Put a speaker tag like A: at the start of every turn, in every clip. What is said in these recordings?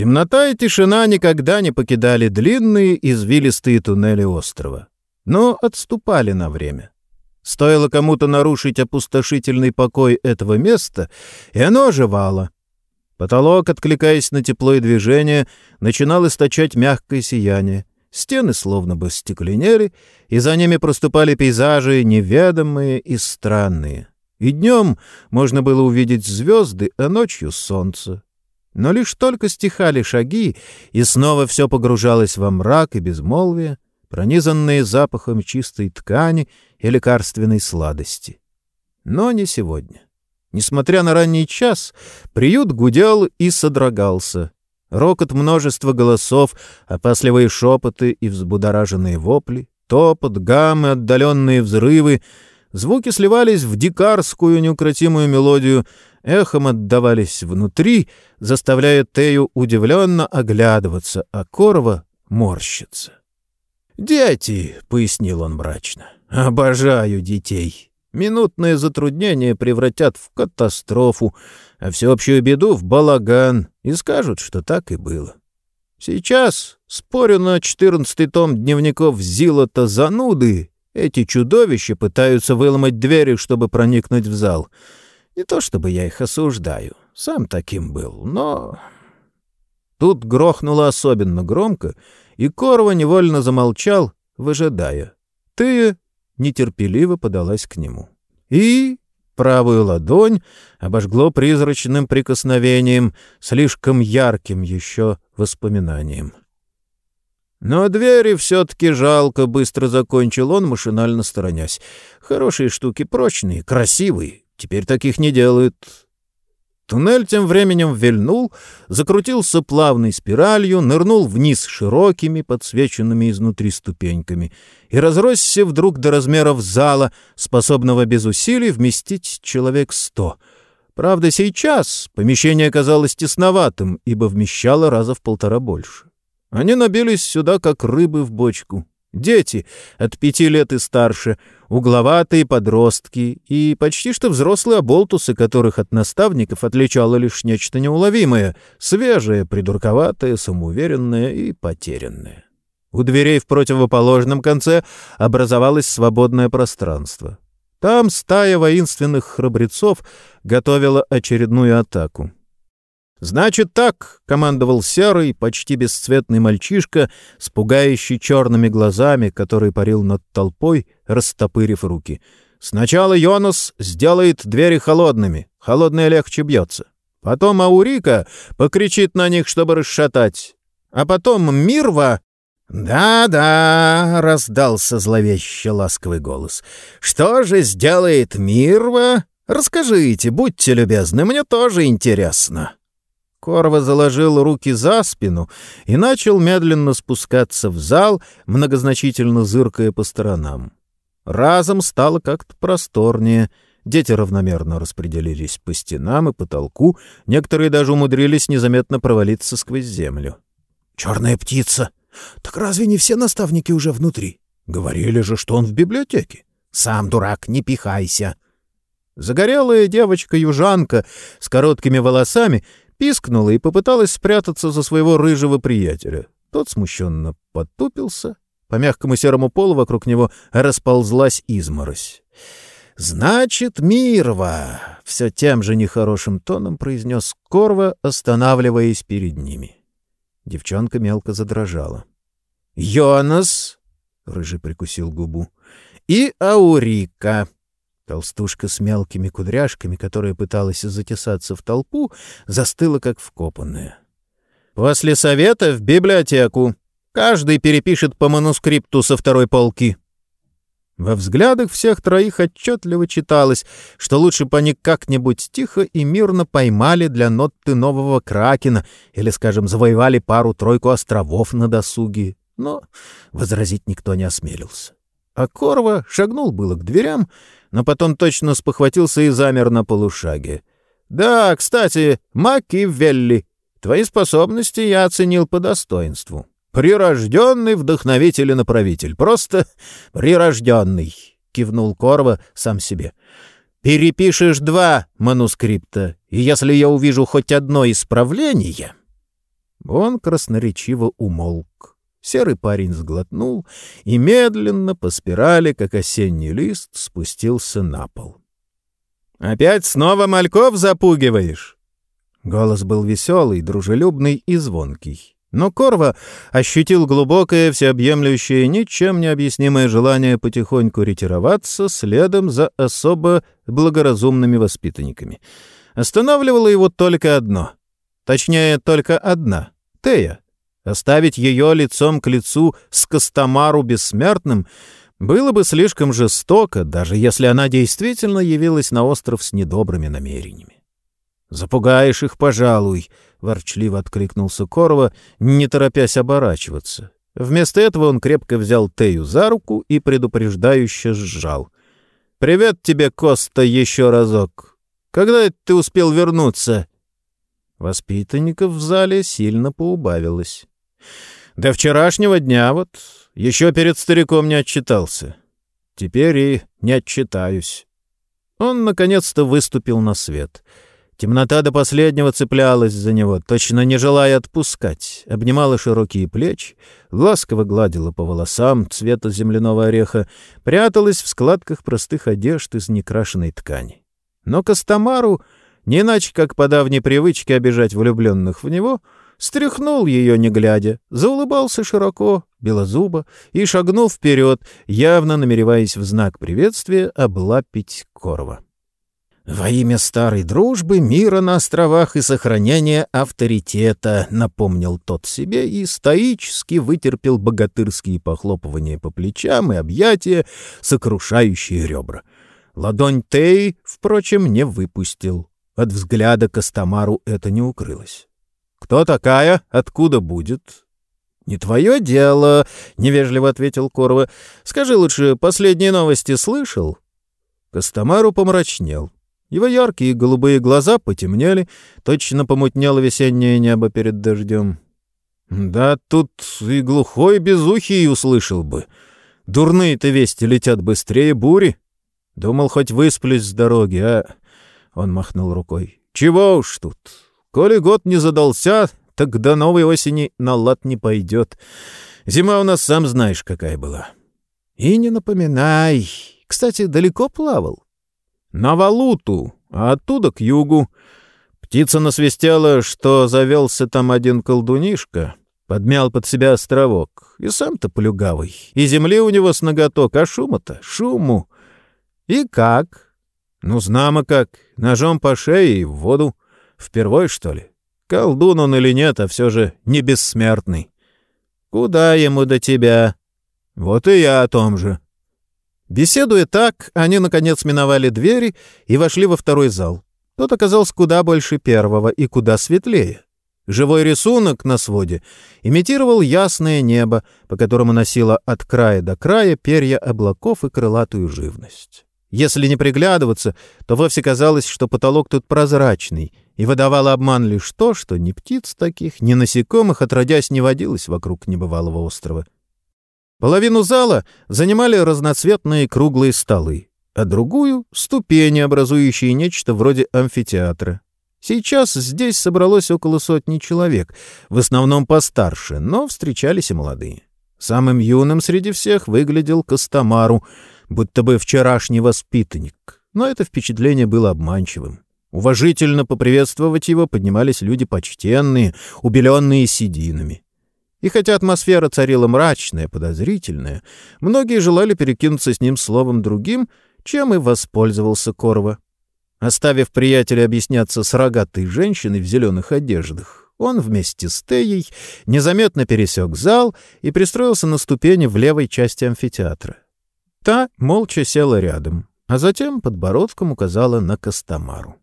A: Темнота и тишина никогда не покидали длинные извилистые туннели острова, но отступали на время. Стоило кому-то нарушить опустошительный покой этого места, и оно оживало. Потолок, откликаясь на тепло и движение, начинал источать мягкое сияние. Стены словно бы стекленели, и за ними проступали пейзажи неведомые и странные. И днем можно было увидеть звезды, а ночью — солнце. Но лишь только стихали шаги, и снова все погружалось во мрак и безмолвие, пронизанные запахом чистой ткани и лекарственной сладости. Но не сегодня. Несмотря на ранний час, приют гудел и содрогался. Рокот множества голосов, опасливые шепоты и взбудораженные вопли, топот, гаммы, отдаленные взрывы — Звуки сливались в дикарскую неукротимую мелодию, эхом отдавались внутри, заставляя Тею удивленно оглядываться, а Корова морщится. «Дети!» — пояснил он мрачно. «Обожаю детей. Минутные затруднения превратят в катастрофу, а всеобщую беду — в балаган, и скажут, что так и было. Сейчас, спорю на четырнадцатый том дневников Зилота зануды, эти чудовища пытаются выломать двери, чтобы проникнуть в зал. Не то чтобы я их осуждаю, сам таким был, но... Тут грохнуло особенно громко, и Корва невольно замолчал, выжидая. Ты нетерпеливо подалась к нему. И правую ладонь обожгло призрачным прикосновением, слишком ярким еще воспоминанием. Но двери все-таки жалко, быстро закончил он, машинально сторонясь. Хорошие штуки, прочные, красивые. Теперь таких не делают. Туннель тем временем вильнул, закрутился плавной спиралью, нырнул вниз широкими, подсвеченными изнутри ступеньками и разросся вдруг до размеров зала, способного без усилий вместить человек сто. Правда, сейчас помещение казалось тесноватым, ибо вмещало раза в полтора больше. Они набились сюда, как рыбы в бочку. Дети от пяти лет и старше, угловатые подростки и почти что взрослые оболтусы, которых от наставников отличало лишь нечто неуловимое, свежее, придурковатое, самоуверенное и потерянное. У дверей в противоположном конце образовалось свободное пространство. Там стая воинственных храбрецов готовила очередную атаку. «Значит так», — командовал серый, почти бесцветный мальчишка с пугающий черными глазами, который парил над толпой, растопырив руки. «Сначала Йонас сделает двери холодными, холодное легче бьется. Потом Аурика покричит на них, чтобы расшатать. А потом Мирва...» «Да-да», — раздался зловеще ласковый голос. «Что же сделает Мирва? Расскажите, будьте любезны, мне тоже интересно». Корва заложил руки за спину и начал медленно спускаться в зал, многозначительно зыркая по сторонам. Разом стало как-то просторнее. Дети равномерно распределились по стенам и потолку, некоторые даже умудрились незаметно провалиться сквозь землю. «Черная птица! Так разве не все наставники уже внутри? Говорили же, что он в библиотеке. Сам, дурак, не пихайся!» Загорелая девочка-южанка с короткими волосами пискнула и попыталась спрятаться за своего рыжего приятеля. Тот смущенно потупился. По мягкому серому полу вокруг него расползлась изморозь. «Значит, Мирва!» — все тем же нехорошим тоном произнес Корва, останавливаясь перед ними. Девчонка мелко задрожала. «Йонас!» — рыжий прикусил губу. «И Аурика!» Толстушка с мелкими кудряшками, которая пыталась затесаться в толпу, застыла как вкопанная. «После совета в библиотеку. Каждый перепишет по манускрипту со второй полки». Во взглядах всех троих отчетливо читалось, что лучше бы они как-нибудь тихо и мирно поймали для ноты нового кракена или, скажем, завоевали пару-тройку островов на досуге. Но возразить никто не осмелился. А Корва шагнул было к дверям, но потом точно спохватился и замер на полушаге. «Да, кстати, Макивелли, твои способности я оценил по достоинству. Прирожденный вдохновитель и направитель. Просто прирожденный», — кивнул Корва сам себе. «Перепишешь два манускрипта, и если я увижу хоть одно исправление...» Он красноречиво умолк. Серый парень сглотнул и медленно по спирали, как осенний лист, спустился на пол. «Опять снова мальков запугиваешь?» Голос был веселый, дружелюбный и звонкий. Но Корва ощутил глубокое, всеобъемлющее, ничем не объяснимое желание потихоньку ретироваться следом за особо благоразумными воспитанниками. Останавливало его только одно. Точнее, только одна — Тея. Оставить ее лицом к лицу с Костомару бессмертным было бы слишком жестоко, даже если она действительно явилась на остров с недобрыми намерениями. «Запугаешь их, пожалуй», — ворчливо откликнулся Корова, не торопясь оборачиваться. Вместо этого он крепко взял Тею за руку и предупреждающе сжал. «Привет тебе, Коста, еще разок. Когда ты успел вернуться?» Воспитанников в зале сильно поубавилось. «До вчерашнего дня вот. Еще перед стариком не отчитался. Теперь и не отчитаюсь». Он наконец-то выступил на свет — Темнота до последнего цеплялась за него, точно не желая отпускать, обнимала широкие плечи, ласково гладила по волосам цвета земляного ореха, пряталась в складках простых одежд из некрашенной ткани. Но Костомару, не иначе как по давней привычке обижать влюбленных в него, стряхнул ее не глядя, заулыбался широко, белозубо и шагнул вперед, явно намереваясь в знак приветствия облапить Корова. «Во имя старой дружбы, мира на островах и сохранения авторитета», — напомнил тот себе и стоически вытерпел богатырские похлопывания по плечам и объятия, сокрушающие ребра. Ладонь Тей, впрочем, не выпустил. От взгляда Костомару это не укрылось. «Кто такая? Откуда будет?» «Не твое дело», — невежливо ответил Корова. «Скажи лучше, последние новости слышал?» Костомару помрачнел. Его яркие голубые глаза потемнели, точно помутнело весеннее небо перед дождем. Да тут и глухой безухий услышал бы. Дурные-то вести летят быстрее бури. Думал, хоть высплюсь с дороги, а... Он махнул рукой. Чего уж тут. Коли год не задался, так до новой осени на лад не пойдет. Зима у нас, сам знаешь, какая была. И не напоминай. Кстати, далеко плавал? на Валуту, а оттуда к югу. Птица насвистела, что завелся там один колдунишка, подмял под себя островок. И сам-то плюгавый, и земли у него с ноготок, а шума-то, шуму. И как? Ну, знамо как, ножом по шее и в воду. Впервой, что ли? Колдун он или нет, а все же не бессмертный. Куда ему до тебя? Вот и я о том же. Беседуя так, они, наконец, миновали двери и вошли во второй зал. Тот оказался куда больше первого и куда светлее. Живой рисунок на своде имитировал ясное небо, по которому носило от края до края перья облаков и крылатую живность. Если не приглядываться, то вовсе казалось, что потолок тут прозрачный, и выдавало обман лишь то, что ни птиц таких, ни насекомых отродясь не водилось вокруг небывалого острова. Половину зала занимали разноцветные круглые столы, а другую — ступени, образующие нечто вроде амфитеатра. Сейчас здесь собралось около сотни человек, в основном постарше, но встречались и молодые. Самым юным среди всех выглядел Костомару, будто бы вчерашний воспитанник, но это впечатление было обманчивым. Уважительно поприветствовать его поднимались люди почтенные, убеленные сединами. И хотя атмосфера царила мрачная, подозрительная, многие желали перекинуться с ним словом другим, чем и воспользовался Корва. Оставив приятеля объясняться с рогатой женщиной в зеленых одеждах, он вместе с Теей незаметно пересек зал и пристроился на ступени в левой части амфитеатра. Та молча села рядом, а затем подбородком указала на Костомару.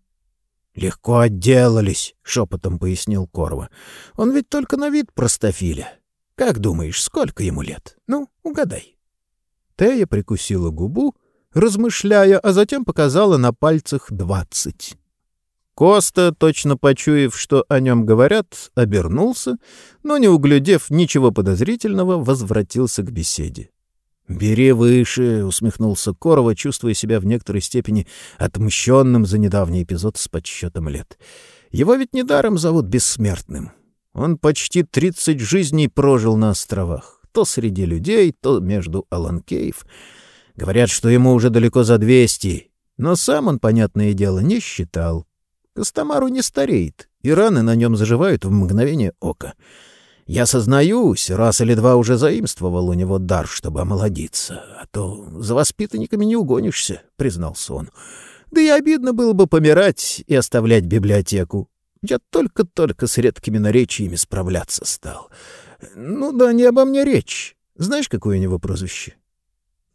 A: «Легко отделались», — шепотом пояснил Корва. «Он ведь только на вид простофиля. Как думаешь, сколько ему лет? Ну, угадай». Тея прикусила губу, размышляя, а затем показала на пальцах двадцать. Коста, точно почуяв, что о нем говорят, обернулся, но, не углядев ничего подозрительного, возвратился к беседе. «Бери выше», — усмехнулся Корова, чувствуя себя в некоторой степени отмщенным за недавний эпизод с подсчетом лет. «Его ведь недаром зовут Бессмертным. Он почти тридцать жизней прожил на островах. То среди людей, то между Аланкеев. Говорят, что ему уже далеко за двести, но сам он, понятное дело, не считал. Костомару не стареет, и раны на нем заживают в мгновение ока. Я сознаюсь, раз или два уже заимствовал у него дар, чтобы омолодиться, а то за воспитанниками не угонишься, — признался он. Да и обидно было бы помирать и оставлять библиотеку. Я только-только с редкими наречиями справляться стал. Ну да не обо мне речь. Знаешь, какое у него прозвище?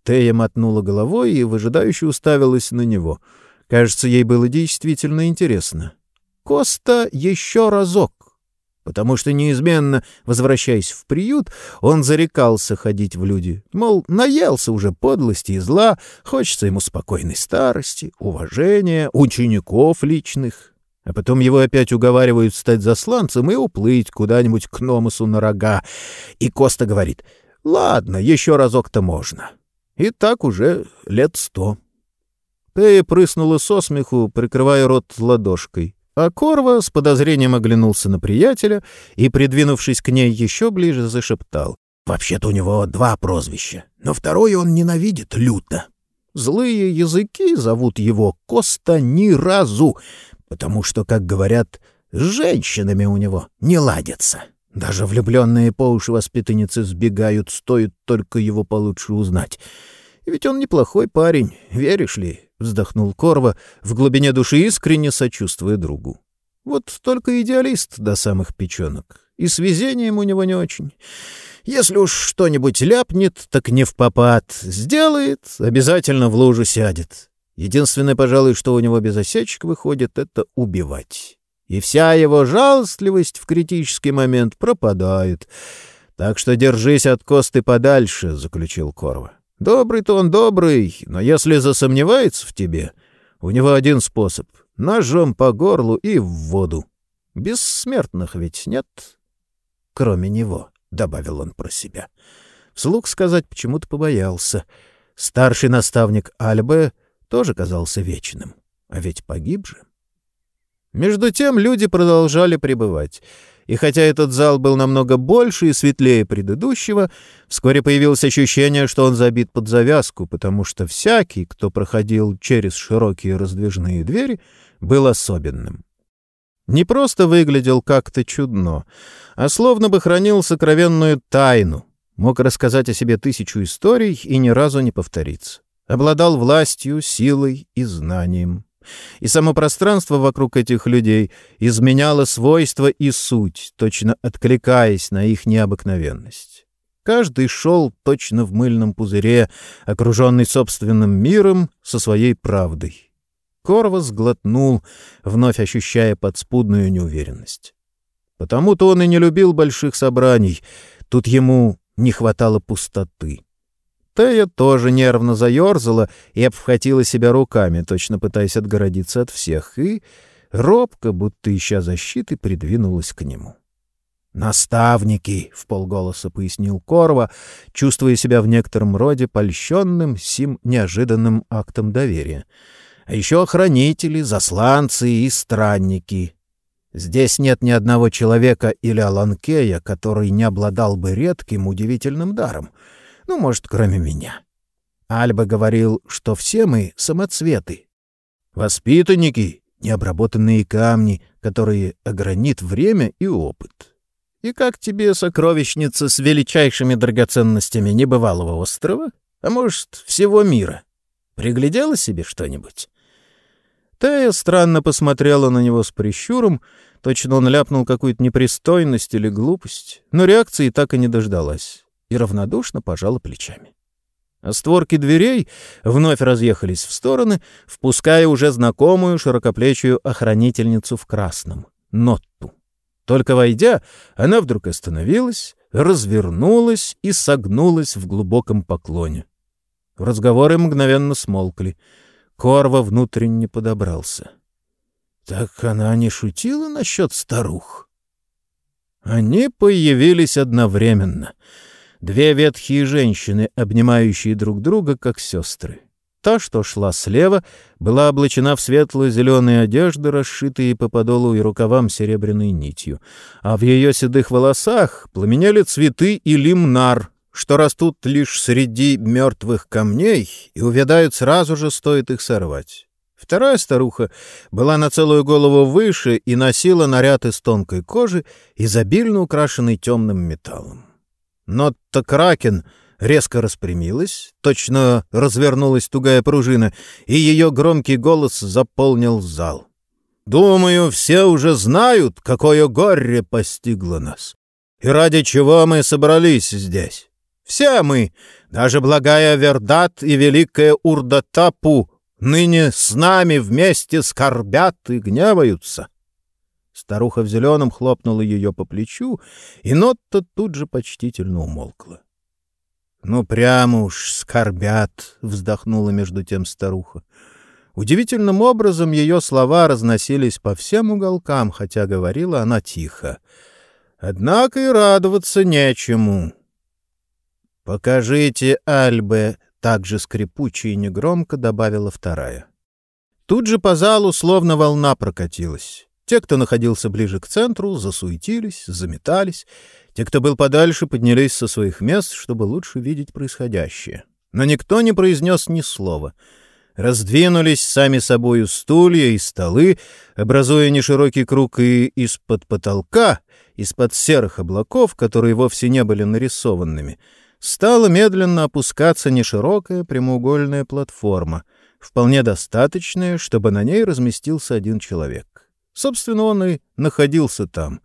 A: Тея мотнула головой и выжидающе уставилась на него. Кажется, ей было действительно интересно. Коста еще разок. Потому что неизменно, возвращаясь в приют, он зарекался ходить в люди. Мол, наелся уже подлости и зла, хочется ему спокойной старости, уважения, учеников личных. А потом его опять уговаривают стать засланцем и уплыть куда-нибудь к Номусу на рога. И Коста говорит, «Ладно, еще разок-то можно». И так уже лет сто. Тея прыснула со смеху, прикрывая рот ладошкой. А Корва с подозрением оглянулся на приятеля и, придвинувшись к ней еще ближе, зашептал. «Вообще-то у него два прозвища, но второе он ненавидит люто. Злые языки зовут его Коста ни разу, потому что, как говорят, с женщинами у него не ладятся. Даже влюбленные по уши воспитанницы сбегают, стоит только его получше узнать. Ведь он неплохой парень, веришь ли?» — вздохнул Корва, в глубине души искренне сочувствуя другу. «Вот только идеалист до самых печенок. И с везением у него не очень. Если уж что-нибудь ляпнет, так не в попад. Сделает, обязательно в лужу сядет. Единственное, пожалуй, что у него без осечек выходит, — это убивать. И вся его жалостливость в критический момент пропадает. Так что держись от Косты подальше, — заключил Корва. Добрый-то он добрый, но если засомневается в тебе, у него один способ — ножом по горлу и в воду. Бессмертных ведь нет, кроме него, — добавил он про себя. Вслух сказать почему-то побоялся. Старший наставник Альбе тоже казался вечным. А ведь погиб же. Между тем люди продолжали пребывать. И хотя этот зал был намного больше и светлее предыдущего, вскоре появилось ощущение, что он забит под завязку, потому что всякий, кто проходил через широкие раздвижные двери, был особенным. Не просто выглядел как-то чудно, а словно бы хранил сокровенную тайну, мог рассказать о себе тысячу историй и ни разу не повториться обладал властью, силой и знанием. И само пространство вокруг этих людей изменяло свойства и суть, точно откликаясь на их необыкновенность. Каждый шел точно в мыльном пузыре, окруженный собственным миром со своей правдой. Корва сглотнул, вновь ощущая подспудную неуверенность. Потому-то он и не любил больших собраний, тут ему не хватало пустоты. Тея тоже нервно заерзала и обхватила себя руками, точно пытаясь отгородиться от всех, и робко, будто ища защиты, придвинулась к нему. «Наставники!» — в полголоса пояснил Корва, чувствуя себя в некотором роде польщенным сим неожиданным актом доверия. «А еще охранители, засланцы и странники. Здесь нет ни одного человека или аланкея, который не обладал бы редким удивительным даром — ну, может, кроме меня. Альба говорил, что все мы — самоцветы. Воспитанники — необработанные камни, которые огранит время и опыт. И как тебе сокровищница с величайшими драгоценностями небывалого острова? А может, всего мира? Приглядела себе что-нибудь? Тая странно посмотрела на него с прищуром, точно он ляпнул какую-то непристойность или глупость, но реакции так и не дождалась и равнодушно пожала плечами. А створки дверей вновь разъехались в стороны, впуская уже знакомую широкоплечую охранительницу в красном — Нотту. Только войдя, она вдруг остановилась, развернулась и согнулась в глубоком поклоне. Разговоры мгновенно смолкли. Корва внутренне подобрался. Так она не шутила насчет старух? Они появились одновременно — Две ветхие женщины, обнимающие друг друга, как сестры. Та, что шла слева, была облачена в светло-зеленые одежды, расшитые по подолу и рукавам серебряной нитью, а в ее седых волосах пламенели цветы и лимнар, что растут лишь среди мертвых камней и увядают сразу же, стоит их сорвать. Вторая старуха была на целую голову выше и носила наряд из тонкой кожи, изобильно украшенный темным металлом. Нотта Кракен резко распрямилась, точно развернулась тугая пружина, и ее громкий голос заполнил зал. «Думаю, все уже знают, какое горе постигло нас, и ради чего мы собрались здесь. Все мы, даже благая Вердат и великая Урдатапу, ныне с нами вместе скорбят и гневаются». Старуха в зеленом хлопнула ее по плечу, и Нотта тут же почтительно умолкла. «Ну, прямо уж скорбят!» — вздохнула между тем старуха. Удивительным образом ее слова разносились по всем уголкам, хотя говорила она тихо. Однако и радоваться нечему. «Покажите Альбе», — также скрипуче и негромко добавила вторая. Тут же по залу словно волна прокатилась. Те, кто находился ближе к центру, засуетились, заметались. Те, кто был подальше, поднялись со своих мест, чтобы лучше видеть происходящее. Но никто не произнес ни слова. Раздвинулись сами собою стулья и столы, образуя неширокий круг, и из-под потолка, из-под серых облаков, которые вовсе не были нарисованными, стала медленно опускаться неширокая прямоугольная платформа, вполне достаточная, чтобы на ней разместился один человек. Собственно, он и находился там.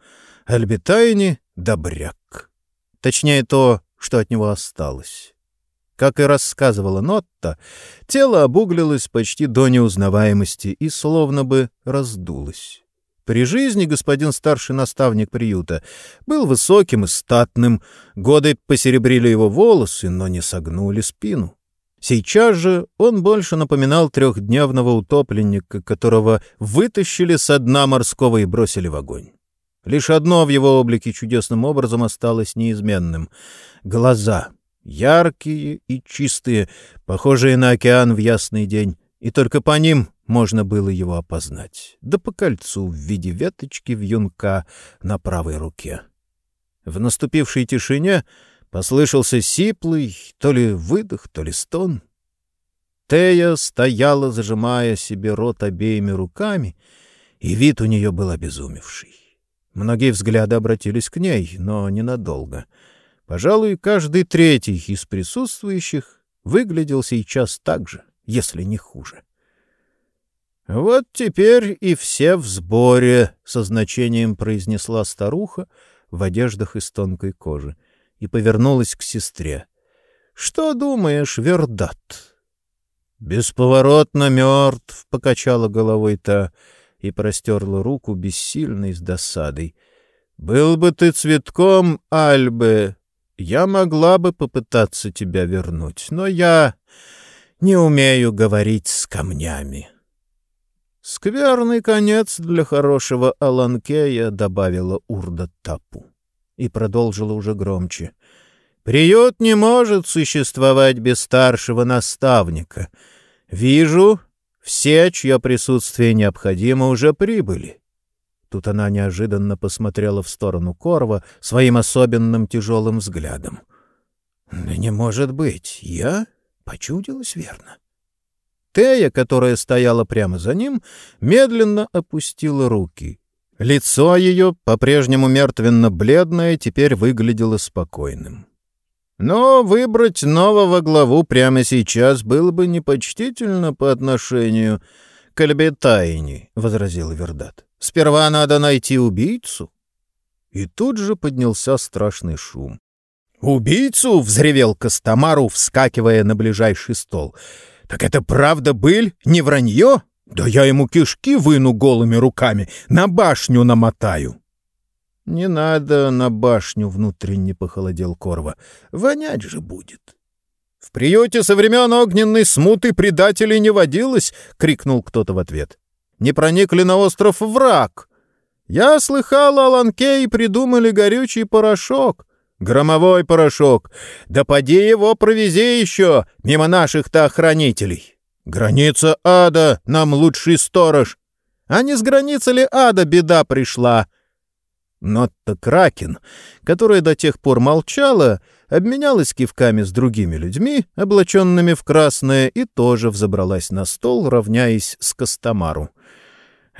A: Альбитайни — добряк. Точнее, то, что от него осталось. Как и рассказывала Нотта, тело обуглилось почти до неузнаваемости и словно бы раздулось. При жизни господин старший наставник приюта был высоким и статным, годы посеребрили его волосы, но не согнули спину. Сейчас же он больше напоминал трехдневного утопленника, которого вытащили со дна морского и бросили в огонь. Лишь одно в его облике чудесным образом осталось неизменным — глаза, яркие и чистые, похожие на океан в ясный день, и только по ним можно было его опознать, да по кольцу в виде веточки вьюнка на правой руке. В наступившей тишине — Послышался сиплый то ли выдох, то ли стон. Тея стояла, зажимая себе рот обеими руками, и вид у нее был обезумевший. Многие взгляды обратились к ней, но ненадолго. Пожалуй, каждый третий из присутствующих выглядел сейчас так же, если не хуже. «Вот теперь и все в сборе», — со значением произнесла старуха в одеждах из тонкой кожи и повернулась к сестре. «Что думаешь, Вердат?» «Бесповоротно мертв», — покачала головой та и простерла руку бессильной с досадой. «Был бы ты цветком, Альбе, я могла бы попытаться тебя вернуть, но я не умею говорить с камнями». «Скверный конец для хорошего Аланкея», — добавила Урда Тапу и продолжила уже громче. «Приют не может существовать без старшего наставника. Вижу, все, чье присутствие необходимо, уже прибыли». Тут она неожиданно посмотрела в сторону Корва своим особенным тяжелым взглядом. «Да не может быть! Я почудилась верно». Тея, которая стояла прямо за ним, медленно опустила руки — Лицо ее, по-прежнему мертвенно-бледное, теперь выглядело спокойным. Но выбрать нового главу прямо сейчас было бы непочтительно по отношению к Альбетайне, — возразил Вердат. — Сперва надо найти убийцу. И тут же поднялся страшный шум. «Убийцу!» — взревел Костомару, вскакивая на ближайший стол. «Так это правда быль, не вранье?» Да я ему кишки выну голыми руками, на башню намотаю. — Не надо на башню, — внутренне похолодел Корва. — Вонять же будет. — В приюте со времен огненной смуты предателей не водилось, — крикнул кто-то в ответ. — Не проникли на остров враг. Я слыхал, Аланкей придумали горючий порошок. Громовой порошок. Да поди его провези еще, мимо наших-то охранителей. Граница ада, нам лучший сторож. А не с границы ли ада беда пришла? Но-то Кракен, которая до тех пор молчала, обменялась кивками с другими людьми, облаченными в красное, и тоже взобралась на стол, равняясь с Костомару.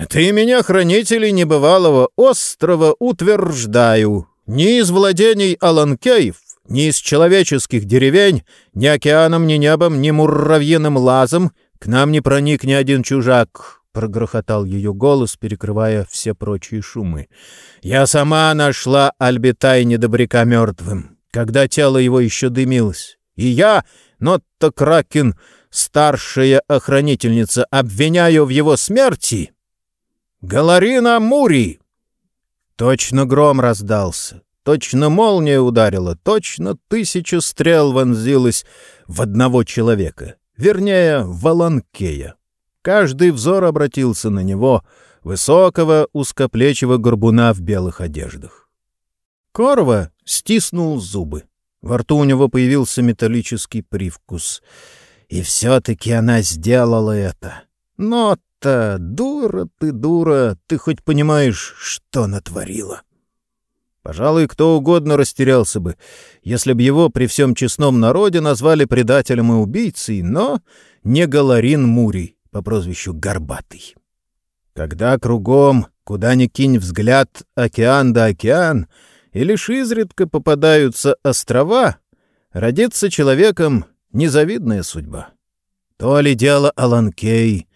A: «Ты меня, хранителей небывалого острова, утверждаю, ни из владений Аланкеев, ни из человеческих деревень, ни океаном, ни небом, ни муравьиным лазом к нам не проник ни один чужак, прогрохотал ее голос, перекрывая все прочие шумы. «Я сама нашла Альбитай недобряка мертвым, когда тело его еще дымилось. И я, Нотта Кракен, старшая охранительница, обвиняю в его смерти Галарина Мури!» Точно гром раздался, точно молния ударила, точно тысяча стрел вонзилась в одного человека, вернее, в Воланкея. Каждый взор обратился на него, высокого, узкоплечего горбуна в белых одеждах. Корва стиснул зубы. Во рту у него появился металлический привкус. И все-таки она сделала это. Но-то, дура ты, дура, ты хоть понимаешь, что натворила? Пожалуй, кто угодно растерялся бы, если б его при всем честном народе назвали предателем и убийцей, но не Галарин Мурий по прозвищу Горбатый. Когда кругом, куда ни кинь взгляд, океан да океан, и лишь изредка попадаются острова, родиться человеком незавидная судьба. То ли дело Аланкей.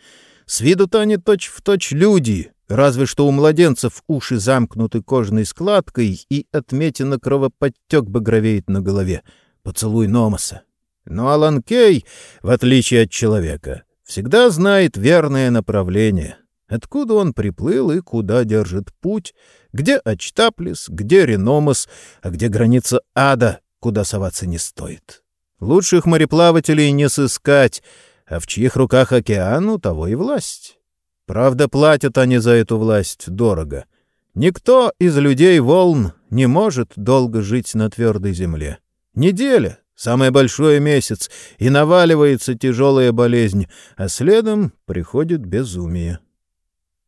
A: С виду-то они точь-в-точь точь люди, разве что у младенцев уши замкнуты кожной складкой и отметина кровоподтек багровеет на голове. Поцелуй Номаса. Но Аланкей, в отличие от человека, всегда знает верное направление, откуда он приплыл и куда держит путь, где Ачтаплис, где Реномас, а где граница ада, куда соваться не стоит. Лучших мореплавателей не сыскать, а в чьих руках океан, у того и власть. Правда, платят они за эту власть дорого. Никто из людей волн не может долго жить на твердой земле. Неделя, Самое большое месяц, и наваливается тяжелая болезнь, а следом приходит безумие.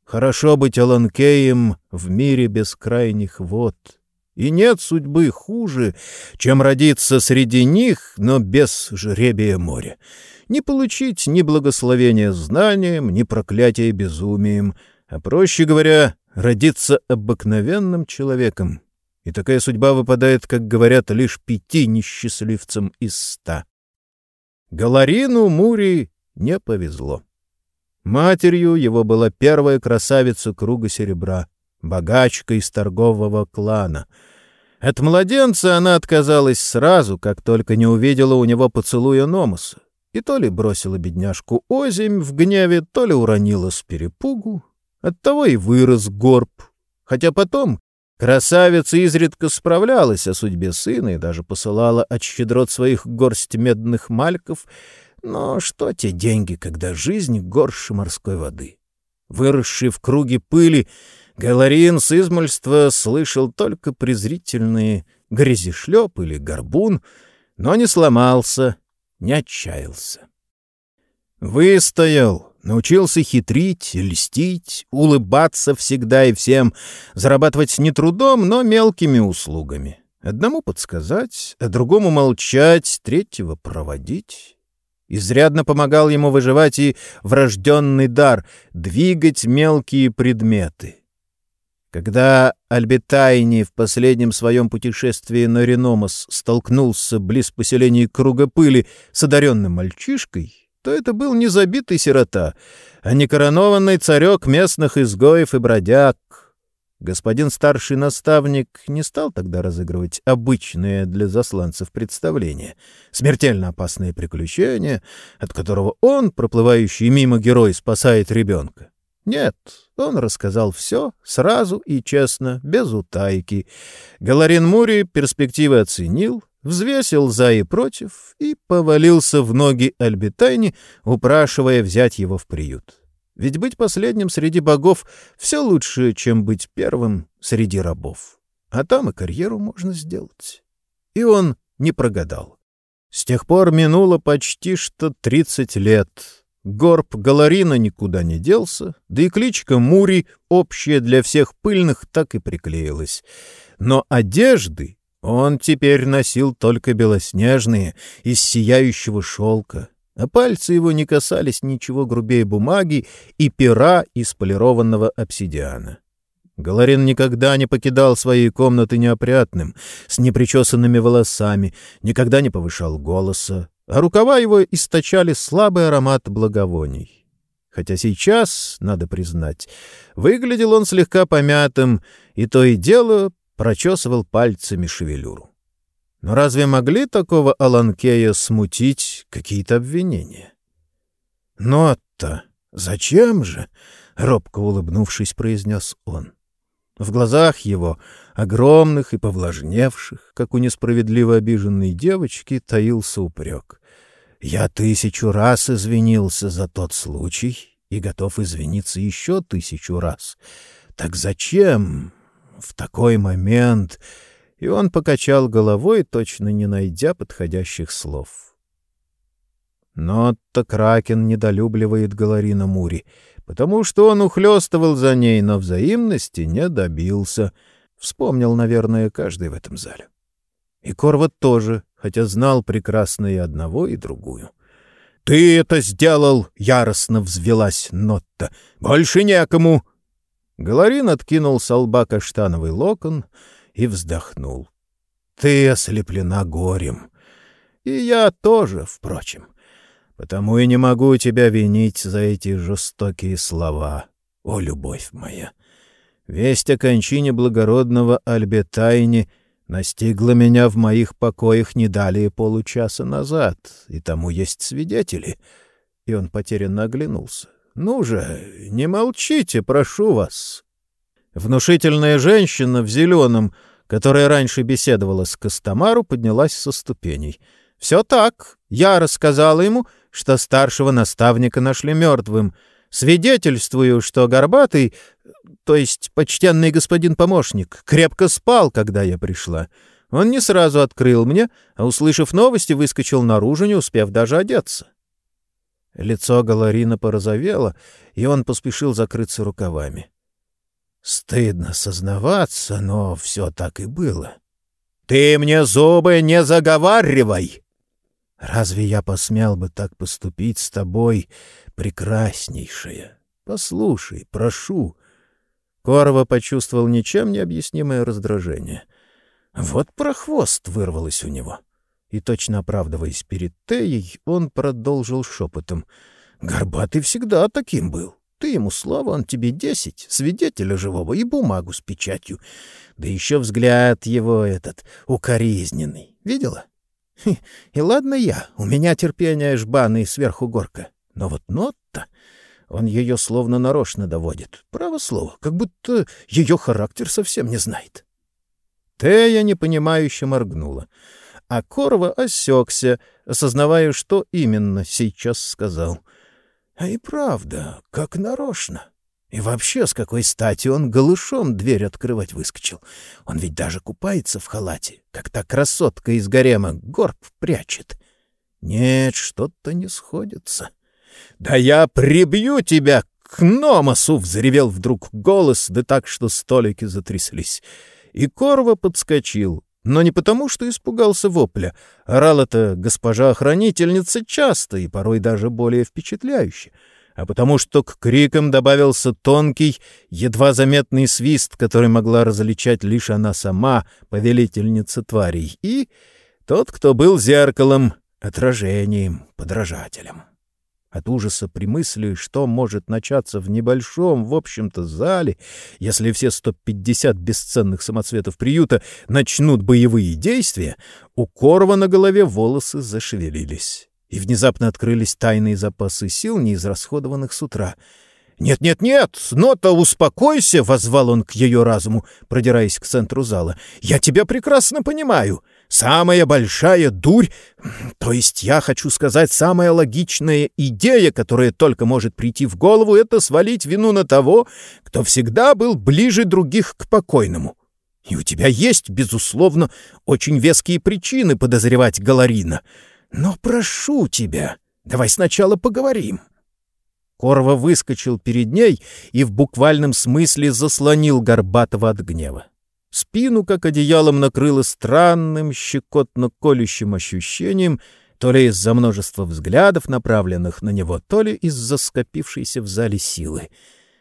A: Хорошо быть Аланкеем в мире бескрайних вод. И нет судьбы хуже, чем родиться среди них, но без жребия моря. Не получить ни благословения знанием, ни проклятия безумием, а, проще говоря, родиться обыкновенным человеком, и такая судьба выпадает, как говорят, лишь пяти несчастливцам из ста. Галарину Мури не повезло. Матерью его была первая красавица круга серебра, богачка из торгового клана. От младенца она отказалась сразу, как только не увидела у него поцелуя Номоса, и то ли бросила бедняжку озимь в гневе, то ли уронила с перепугу. Оттого и вырос горб, хотя потом Красавица изредка справлялась о судьбе сына и даже посылала от щедрот своих горсть медных мальков, но что те деньги, когда жизнь горше морской воды? Выросший в круге пыли, Галарин с измольства слышал только презрительные грязишлеп или горбун, но не сломался, не отчаялся. Выстоял, Научился хитрить, льстить, улыбаться всегда и всем, зарабатывать не трудом, но мелкими услугами. Одному подсказать, а другому молчать, третьего проводить. Изрядно помогал ему выживать и врожденный дар — двигать мелкие предметы. Когда Альбетайни в последнем своем путешествии на Реномас столкнулся близ поселения Круга Пыли с одаренным мальчишкой, то это был не забитый сирота, а не коронованный царек местных изгоев и бродяг. Господин старший наставник не стал тогда разыгрывать обычные для засланцев представления, смертельно опасные приключения, от которого он, проплывающий мимо герой, спасает ребенка. Нет, он рассказал все сразу и честно, без утайки. Галарин Мури перспективы оценил, взвесил за и против и повалился в ноги Альбитайни, упрашивая взять его в приют. Ведь быть последним среди богов все лучше, чем быть первым среди рабов. А там и карьеру можно сделать. И он не прогадал. С тех пор минуло почти что тридцать лет. Горб Галарина никуда не делся, да и кличка Мури, общая для всех пыльных, так и приклеилась. Но одежды он теперь носил только белоснежные, из сияющего шелка, а пальцы его не касались ничего грубее бумаги и пера из полированного обсидиана. Галарин никогда не покидал своей комнаты неопрятным, с непричесанными волосами, никогда не повышал голоса, а рукава его источали слабый аромат благовоний. Хотя сейчас, надо признать, выглядел он слегка помятым, и то и дело прочесывал пальцами шевелюру. Но разве могли такого Аланкея смутить какие-то обвинения? «Но-то зачем же?» — робко улыбнувшись, произнес он. В глазах его, огромных и повлажневших, как у несправедливо обиженной девочки, таился упрек. «Я тысячу раз извинился за тот случай и готов извиниться еще тысячу раз. Так зачем в такой момент...» И он покачал головой, точно не найдя подходящих слов. Но-то Кракен недолюбливает Галарина Мури — потому что он ухлёстывал за ней, но взаимности не добился. Вспомнил, наверное, каждый в этом зале. И Корват тоже, хотя знал прекрасно и одного, и другую. — Ты это сделал! — яростно взвелась Нотта. — Больше некому! Галарин откинул с лба каштановый локон и вздохнул. — Ты ослеплена горем. И я тоже, впрочем. Потому и не могу тебя винить за эти жестокие слова, о, любовь моя. Весть о кончине благородного Альбетайни настигла меня в моих покоях не далее получаса назад, и тому есть свидетели. И он потерянно оглянулся. «Ну же, не молчите, прошу вас!» Внушительная женщина в зеленом, которая раньше беседовала с Костомару, поднялась со ступеней. «Все так. Я рассказала ему, что старшего наставника нашли мертвым. Свидетельствую, что Горбатый, то есть почтенный господин помощник, крепко спал, когда я пришла. Он не сразу открыл мне, а, услышав новости, выскочил наружу, не успев даже одеться. Лицо Галарина порозовело, и он поспешил закрыться рукавами. Стыдно сознаваться, но все так и было. — Ты мне зубы не заговаривай! Разве я посмел бы так поступить с тобой, прекраснейшая? Послушай, прошу. Корова почувствовал ничем не объяснимое раздражение. Вот прохвост вырвалось у него. И, точно оправдываясь перед Теей, он продолжил шепотом. «Горбатый всегда таким был. Ты ему слава, он тебе десять, свидетеля живого и бумагу с печатью. Да еще взгляд его этот укоризненный. Видела?» И ладно я, у меня терпение жбаны сверху горка. Но вот Нотта, он ее словно нарочно доводит. Право слово, как будто ее характер совсем не знает. Тея непонимающе моргнула, а Корва осекся, осознавая, что именно сейчас сказал. А и правда, как нарочно. И вообще, с какой стати он голышом дверь открывать выскочил? Он ведь даже купается в халате, как та красотка из гарема горб прячет. Нет, что-то не сходится. — Да я прибью тебя к Номосу! — взревел вдруг голос, да так, что столики затряслись. И Корва подскочил, но не потому, что испугался вопля. Орал это госпожа-охранительница часто и порой даже более впечатляюще — а потому что к крикам добавился тонкий, едва заметный свист, который могла различать лишь она сама, повелительница тварей, и тот, кто был зеркалом, отражением, подражателем. От ужаса при мысли, что может начаться в небольшом, в общем-то, зале, если все 150 бесценных самоцветов приюта начнут боевые действия, у Корва на голове волосы зашевелились и внезапно открылись тайные запасы сил, неизрасходованных с утра. «Нет-нет-нет, Нота, успокойся!» — возвал он к ее разуму, продираясь к центру зала. «Я тебя прекрасно понимаю. Самая большая дурь, то есть я хочу сказать, самая логичная идея, которая только может прийти в голову, это свалить вину на того, кто всегда был ближе других к покойному. И у тебя есть, безусловно, очень веские причины подозревать Галарина». Но прошу тебя, давай сначала поговорим. Корва выскочил перед ней и в буквальном смысле заслонил Горбатова от гнева. Спину, как одеялом, накрыло странным, щекотно-колющим ощущением, то ли из-за множества взглядов, направленных на него, то ли из-за скопившейся в зале силы.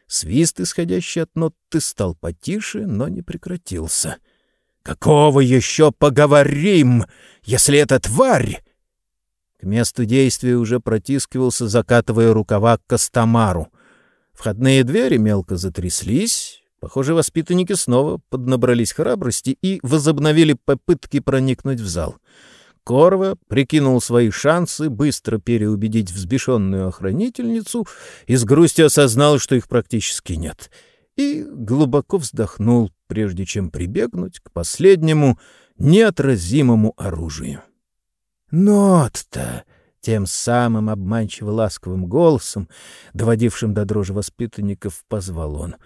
A: Свист, исходящий от ноты, стал потише, но не прекратился. «Какого еще поговорим, если это тварь?» К месту действия уже протискивался, закатывая рукава к Костомару. Входные двери мелко затряслись, Похоже, воспитанники снова поднабрались храбрости и возобновили попытки проникнуть в зал. Корва прикинул свои шансы быстро переубедить взбешенную охранительницу и с грустью осознал, что их практически нет, и глубоко вздохнул, прежде чем прибегнуть к последнему неотразимому оружию. «Нот-то!» тем самым обманчиво ласковым голосом, доводившим до дрожи воспитанников, позвал он —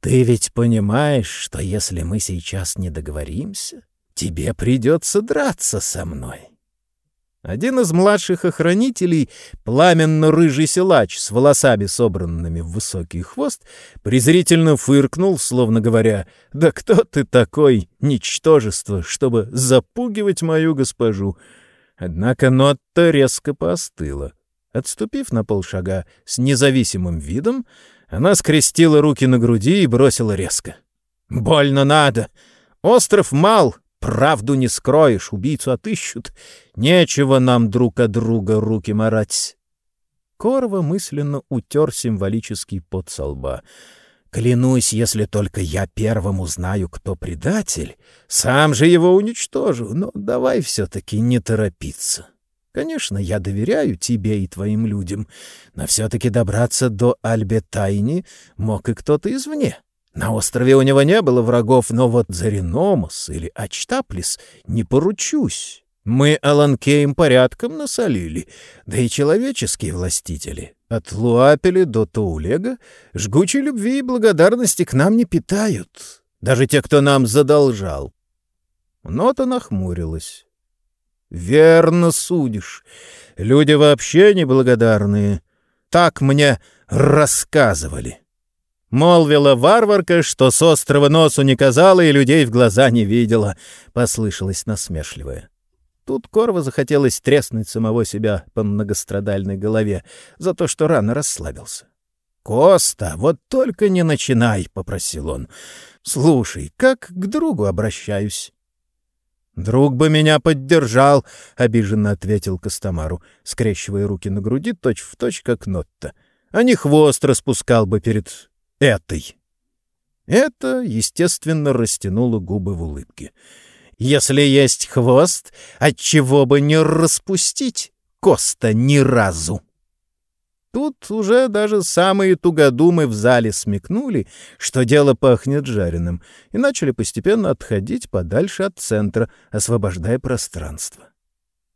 A: ты ведь понимаешь, что если мы сейчас не договоримся, тебе придется драться со мной. Один из младших охранителей, пламенно-рыжий силач с волосами, собранными в высокий хвост, презрительно фыркнул, словно говоря, «Да кто ты такой, ничтожество, чтобы запугивать мою госпожу?» Однако Нотта резко поостыла. Отступив на полшага с независимым видом, она скрестила руки на груди и бросила резко. «Больно надо! Остров мал, правду не скроешь, убийцу отыщут. Нечего нам друг от друга руки марать». Корова мысленно утер символический пот со лба. «Клянусь, если только я первым узнаю, кто предатель, сам же его уничтожу, но давай все-таки не торопиться». Конечно, я доверяю тебе и твоим людям, но все-таки добраться до Альбетайни мог и кто-то извне. На острове у него не было врагов, но вот за или Ачтаплис не поручусь. Мы Аланкеем порядком насолили, да и человеческие властители. От Луапели до Таулега жгучей любви и благодарности к нам не питают, даже те, кто нам задолжал. Нота нахмурилась. Верно судишь. Люди вообще неблагодарные. Так мне рассказывали. Молвила варварка, что с острова носу не казала и людей в глаза не видела, послышалось насмешливое. Тут Корва захотелось треснуть самого себя по многострадальной голове за то, что рано расслабился. «Коста, вот только не начинай», — попросил он. «Слушай, как к другу обращаюсь?» «Друг бы меня поддержал», — обиженно ответил Костомару, скрещивая руки на груди точь-в-точь, точь, как Нотта. «А не хвост распускал бы перед этой». Это, естественно, растянуло губы в улыбке. «Если есть хвост, отчего бы не распустить Коста ни разу?» Тут уже даже самые тугодумы в зале смекнули, что дело пахнет жареным, и начали постепенно отходить подальше от центра, освобождая пространство.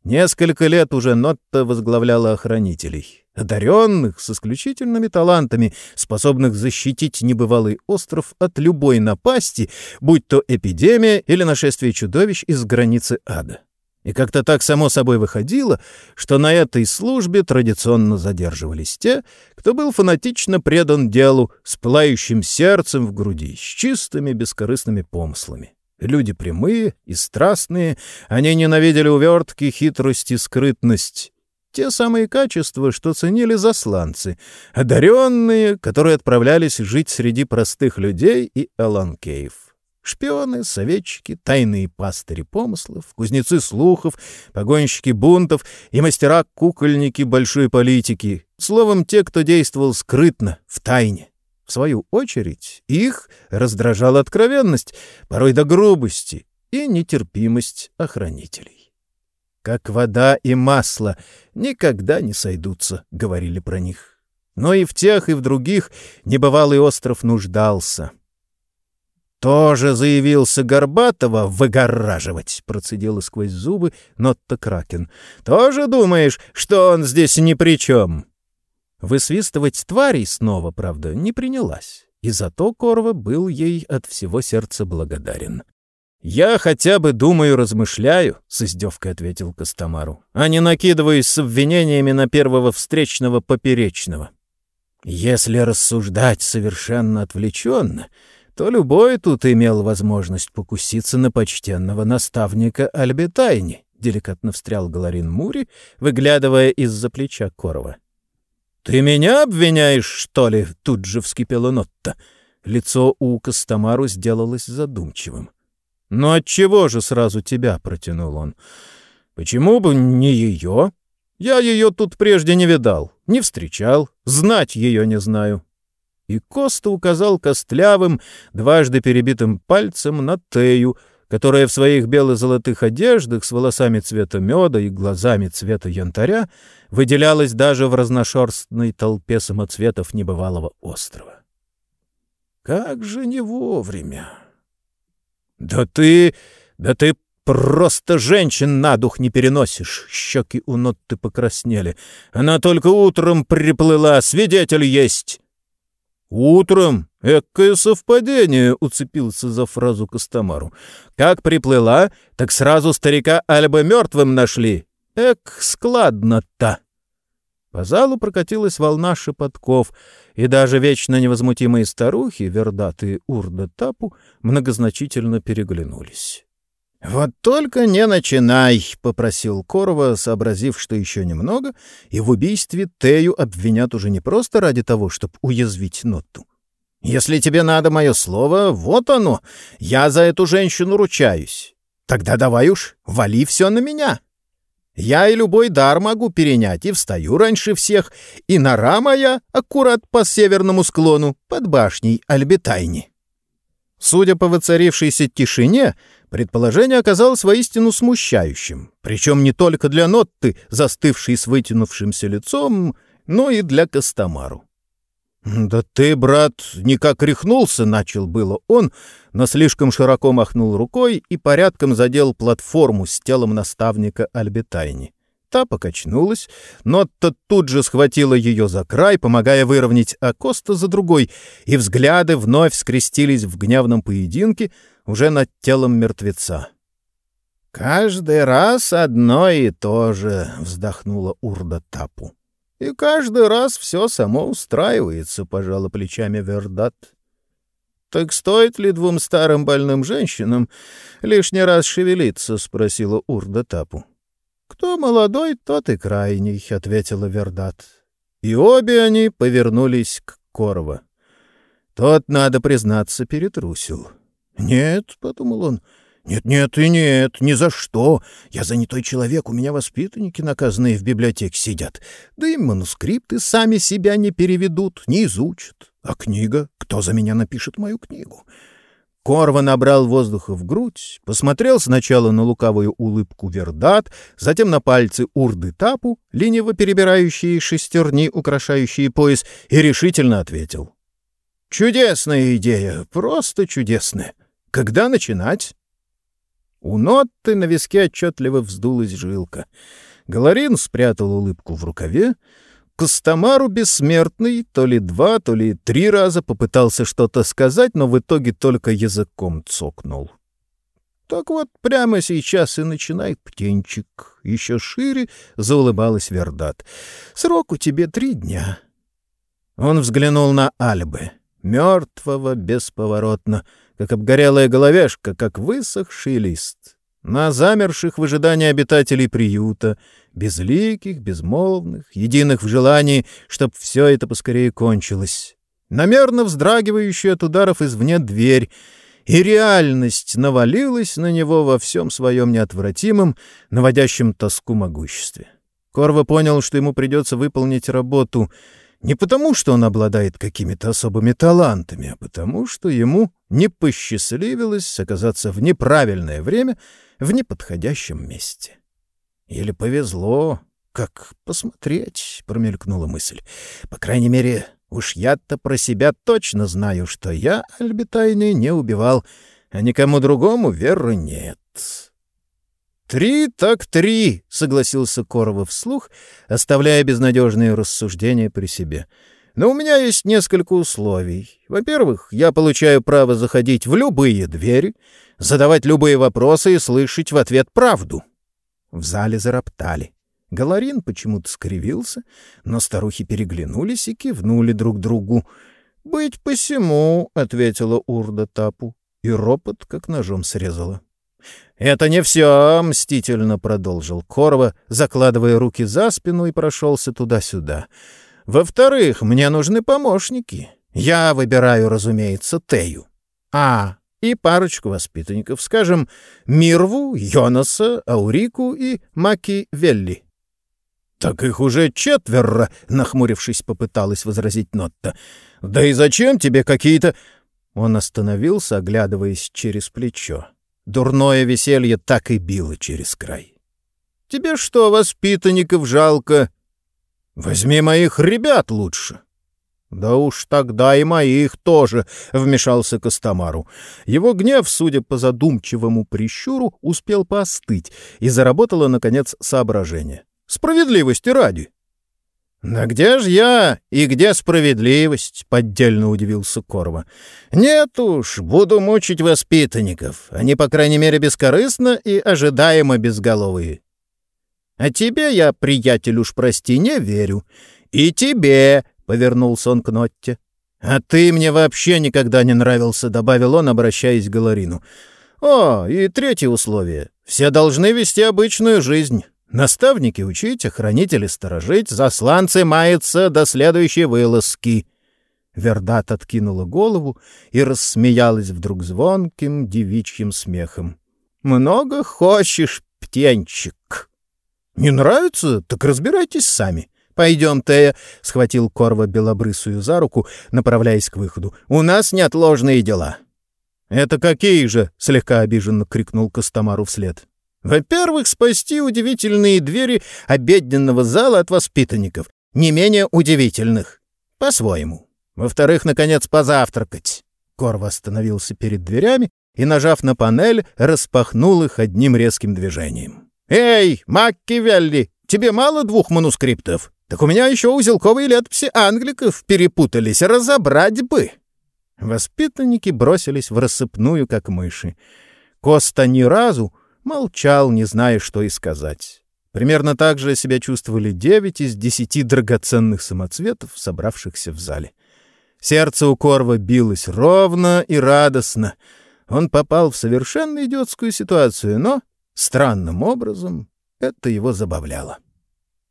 A: Несколько лет уже Нотта возглавляла охранителей, одаренных с исключительными талантами, способных защитить небывалый остров от любой напасти, будь то эпидемия или нашествие чудовищ из границы ада. И как-то так само собой выходило, что на этой службе традиционно задерживались те, кто был фанатично предан делу, с пылающим сердцем в груди, с чистыми бескорыстными помыслами. Люди прямые и страстные, они ненавидели увертки, хитрость и скрытность. Те самые качества, что ценили засланцы, одаренные, которые отправлялись жить среди простых людей и аланкеев. Шпионы, советчики, тайные пастыри помыслов, кузнецы слухов, погонщики бунтов и мастера-кукольники большой политики. Словом, те, кто действовал скрытно, в тайне. В свою очередь, их раздражала откровенность, порой до грубости, и нетерпимость охранителей. «Как вода и масло никогда не сойдутся», — говорили про них. Но и в тех, и в других небывалый остров нуждался — тоже заявился Горбатова выгораживать, процедила сквозь зубы Нотта Кракен. Тоже думаешь, что он здесь ни при чем? Высвистывать тварей снова, правда, не принялась, и зато Корва был ей от всего сердца благодарен. «Я хотя бы думаю, размышляю», — с издевкой ответил Костомару, «а не накидываюсь с обвинениями на первого встречного поперечного». Если рассуждать совершенно отвлеченно, то любой тут имел возможность покуситься на почтенного наставника Альбетайни, — деликатно встрял Галарин Мури, выглядывая из-за плеча Корова. — Ты меня обвиняешь, что ли? — тут же вскипела Нотта. Лицо у Костомару сделалось задумчивым. — Ну отчего же сразу тебя? — протянул он. — Почему бы не ее? Я ее тут прежде не видал, не встречал, знать ее не знаю. И Коста указал костлявым, дважды перебитым пальцем на Тею, которая в своих бело-золотых одеждах с волосами цвета меда и глазами цвета янтаря выделялась даже в разношерстной толпе самоцветов небывалого острова. Как же не вовремя! «Да ты... да ты Просто женщин на дух не переносишь. Щеки у Нотты покраснели. Она только утром приплыла, свидетель есть. Утром? Экое совпадение, уцепился за фразу Костомару. Как приплыла, так сразу старика Альба мертвым нашли. Эк, складно-то. По залу прокатилась волна шепотков, и даже вечно невозмутимые старухи, Вердат и Урда Тапу, многозначительно переглянулись. «Вот только не начинай», — попросил Корова, сообразив, что еще немного, и в убийстве Тею обвинят уже не просто ради того, чтобы уязвить Нотту. «Если тебе надо мое слово, вот оно. Я за эту женщину ручаюсь. Тогда давай уж, вали все на меня. Я и любой дар могу перенять, и встаю раньше всех, и нора моя аккурат по северному склону под башней Альбетайни». Судя по воцарившейся тишине, Предположение оказалось воистину смущающим, причем не только для Нотты, застывшей с вытянувшимся лицом, но и для Костомару. «Да ты, брат, никак рехнулся!» — начал было он, но слишком широко махнул рукой и порядком задел платформу с телом наставника Альбетайни. Та покачнулась, Нотта тут же схватила ее за край, помогая выровнять Акоста за другой, и взгляды вновь скрестились в гневном поединке — уже над телом мертвеца. «Каждый раз одно и то же», — вздохнула Урда Тапу. «И каждый раз все само устраивается», — пожала плечами Вердат. «Так стоит ли двум старым больным женщинам лишний раз шевелиться?» — спросила Урда Тапу. «Кто молодой, тот и крайний», — ответила Вердат. И обе они повернулись к Корова. Тот, надо признаться, перетрусил. «Нет», — подумал он, — «нет-нет и нет, ни за что. Я занятой человек, у меня воспитанники, наказанные в библиотеке, сидят. Да и манускрипты сами себя не переведут, не изучат. А книга? Кто за меня напишет мою книгу?» Корва набрал воздуха в грудь, посмотрел сначала на лукавую улыбку Вердат, затем на пальцы Урды Тапу, лениво перебирающие шестерни, украшающие пояс, и решительно ответил. «Чудесная идея, просто чудесная. Когда начинать? У Нотты на виске отчетливо вздулась жилка. Галарин спрятал улыбку в рукаве. Костомару бессмертный то ли два, то ли три раза попытался что-то сказать, но в итоге только языком цокнул. Так вот, прямо сейчас и начинай, птенчик. Еще шире заулыбалась Вердат. Срок у тебе три дня. Он взглянул на Альбы. Мертвого бесповоротно — как обгорелая головешка, как высохший лист. На замерших в ожидании обитателей приюта, безликих, безмолвных, единых в желании, чтоб все это поскорее кончилось. Намерно вздрагивающая от ударов извне дверь, и реальность навалилась на него во всем своем неотвратимом, наводящем тоску могуществе. Корва понял, что ему придется выполнить работу — не потому, что он обладает какими-то особыми талантами, а потому, что ему не посчастливилось оказаться в неправильное время в неподходящем месте. Или повезло, как посмотреть, промелькнула мысль. По крайней мере, уж я-то про себя точно знаю, что я Альбитайны не убивал, а никому другому веры нет. «Три так три», — согласился Коровов вслух, оставляя безнадежные рассуждения при себе. «Но у меня есть несколько условий. Во-первых, я получаю право заходить в любые двери, задавать любые вопросы и слышать в ответ правду». В зале зароптали. Галарин почему-то скривился, но старухи переглянулись и кивнули друг другу. — Быть посему, — ответила Урда Тапу, и ропот как ножом срезала. — Это не все, — мстительно продолжил Корва, закладывая руки за спину и прошелся туда-сюда. — Во-вторых, мне нужны помощники. Я выбираю, разумеется, Тею. А, и парочку воспитанников, скажем, Мирву, Йонаса, Аурику и Маки Велли. — Так их уже четверо, — нахмурившись, попыталась возразить Нотта. — Да и зачем тебе какие-то... Он остановился, оглядываясь через плечо. Дурное веселье так и било через край. — Тебе что, воспитанников жалко? — Возьми моих ребят лучше. «Да уж тогда и моих тоже», — вмешался Костомару. Его гнев, судя по задумчивому прищуру, успел поостыть, и заработало, наконец, соображение. «Справедливости ради». «Да где ж я и где справедливость?» — поддельно удивился Корва. «Нет уж, буду мучить воспитанников. Они, по крайней мере, бескорыстно и ожидаемо безголовые. А тебе я, приятель, уж прости, не верю. И тебе, — повернулся он к Нотте. «А ты мне вообще никогда не нравился», — добавил он, обращаясь к Галарину. «О, и третье условие. Все должны вести обычную жизнь. Наставники учить, хранители сторожить, засланцы маяться до следующей вылазки». Вердат откинула голову и рассмеялась вдруг звонким девичьим смехом. «Много хочешь, птенчик?» «Не нравится? Так разбирайтесь сами. «Пойдем, Тея», — схватил Корва белобрысую за руку, направляясь к выходу. «У нас неотложные дела». «Это какие же?» — слегка обиженно крикнул Костомару вслед. «Во-первых, спасти удивительные двери обеденного зала от воспитанников, не менее удивительных. По-своему. Во-вторых, наконец, позавтракать». Корва остановился перед дверями и, нажав на панель, распахнул их одним резким движением. «Эй, Макки Велли, тебе мало двух манускриптов? Так у меня еще узелковые летописи англиков перепутались, разобрать бы!» Воспитанники бросились в рассыпную, как мыши. Коста ни разу молчал, не зная, что и сказать. Примерно так же себя чувствовали девять из десяти драгоценных самоцветов, собравшихся в зале. Сердце у Корва билось ровно и радостно. Он попал в совершенно идиотскую ситуацию, но странным образом это его забавляло.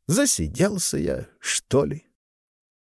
A: Засиделся я, что ли?